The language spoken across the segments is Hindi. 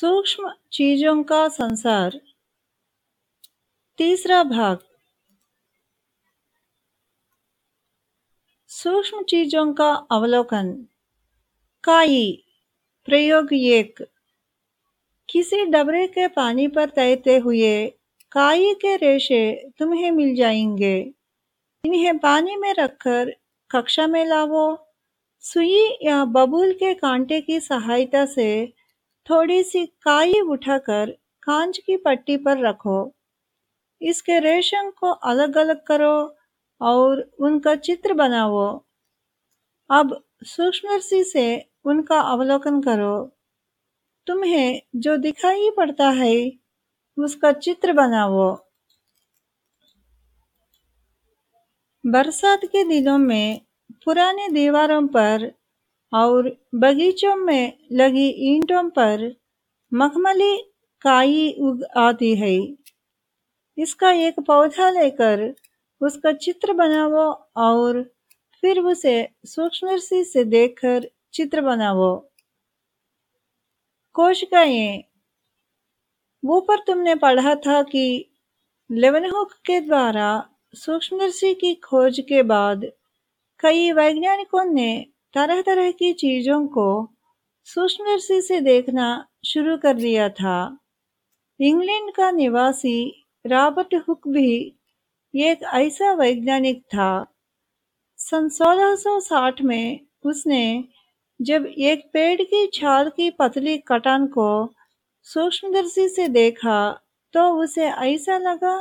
सूक्ष्म चीज़ों का संसार। तीसरा भाग। सूक्ष्म चीज़ों का अवलोकन। काई, प्रयोग एक। किसी डबरे के पानी पर तैरते हुए काई के रेशे तुम्हें मिल जाएँगे। इन्हें पानी में रखकर कक्षा में लावो। सुई या बबूल के कांटे की सहायता से थोड़ी सी काई उठाकर कांच की पट्टी पर रखो। इसके रेशम को अलग अलग करो और उनका चित्र बनाओ। अब सूक्ष्म से उनका अवलोकन करो। तुम्हें जो दिखाई पड़ता है, उसका चित्र बनाओ। बरसात के दिनों में पुराने दीवारों पर और बगीचों में लगी ईंटों पर मखमली काई उग आती है। इसका एक पौधा लेकर उसका चित्र बनाओ और फिर उसे सूक्ष्म से देखकर चित्र बनाओ कोशिकाएँ ऊपर तुमने पढ़ा था कि लेवनहुक के द्वारा सूक्ष्म की खोज के बाद कई वैज्ञानिकों ने तरह तरह की चीज़ों को सूक्ष्म से देखना शुरू कर दिया था। इंग्लैंड का निवासी रॉबर्ट हुक भी एक ऐसा वैज्ञानिक था। सन 1660 में उसने जब एक पेड़ की छाल की पतली कटान को सूक्ष्मदर्शी से देखा तो उसे ऐसा लगा,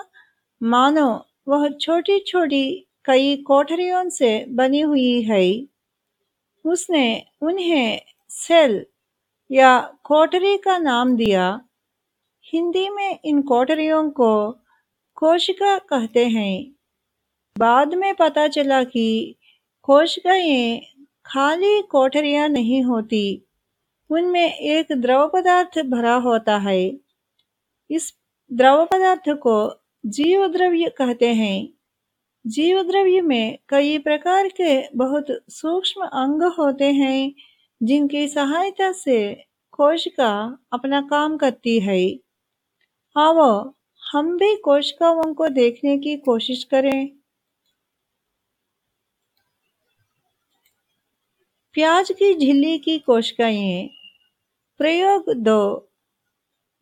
मानो वह छोटी छोटी कई कोठरियों से बनी हुई है। उसने उन्हें सेल या कोठरी का नाम दिया। हिंदी में इन कोठरियों को कोशिका कहते हैं। बाद में पता चला कि कोशिकाएँ खाली कोठरियाँ नहीं होती, उनमें एक द्रव पदार्थ भरा होता है। इस द्रव पदार्थ को जीव द्रव्य कहते हैं। जीव द्रव्य में कई प्रकार के बहुत सूक्ष्म अंग होते हैं, जिनकी सहायता से कोशिका अपना काम करती है। आओ, हम भी कोशिकाओं को देखने की कोशिश करें। प्याज की झिल्ली की कोशिकाएँ। प्रयोग दो।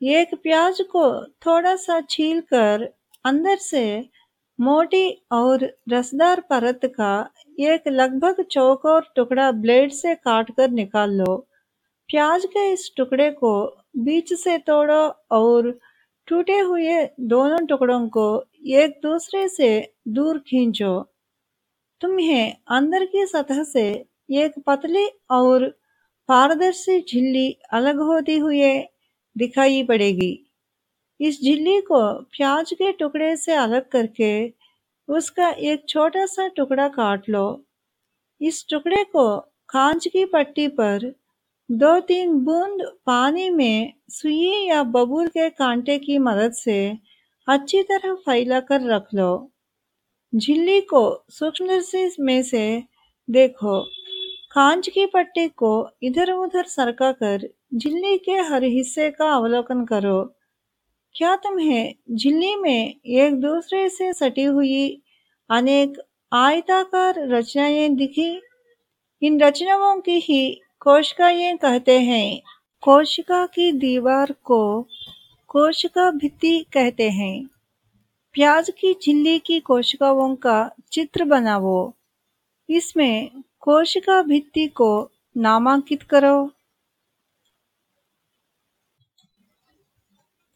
एक प्याज को थोड़ा सा छीलकर अंदर से मोटी और रसदार परत का एक लगभग चौकोर टुकड़ा ब्लेड से काट कर निकाल लो। प्याज के इस टुकड़े को बीच से तोड़ो और टूटे हुए दोनों टुकड़ों को एक दूसरे से दूर खींचो। तुम्हें अंदर की सतह से एक पतली और पारदर्शी झिल्ली अलग होती हुई दिखाई पड़ेगी। इस झिल्ली को प्याज के टुकड़े से अलग करके उसका एक छोटा सा टुकड़ा काट लो। इस टुकड़े को कांच की पट्टी पर दो तीन बूंद पानी में सुई या बबूल के कांटे की मदद से अच्छी तरह फैला कर रख लो। झिल्ली को सूक्ष्म में से देखो। कांच की पट्टी को इधर उधर सरका कर झिल्ली के हर हिस्से का अवलोकन करो। क्या तुम्हें झिल्ली में एक दूसरे से सटी हुई अनेक आयताकार रचनाएँ दिखी। इन रचनाओं की ही कोशिकाएँ कहते हैं। कोशिका की दीवार को कोशिका भित्ति कहते हैं। प्याज की झिल्ली की कोशिकाओं का चित्र बनाओ। इसमें कोशिका भित्ति को नामांकित करो।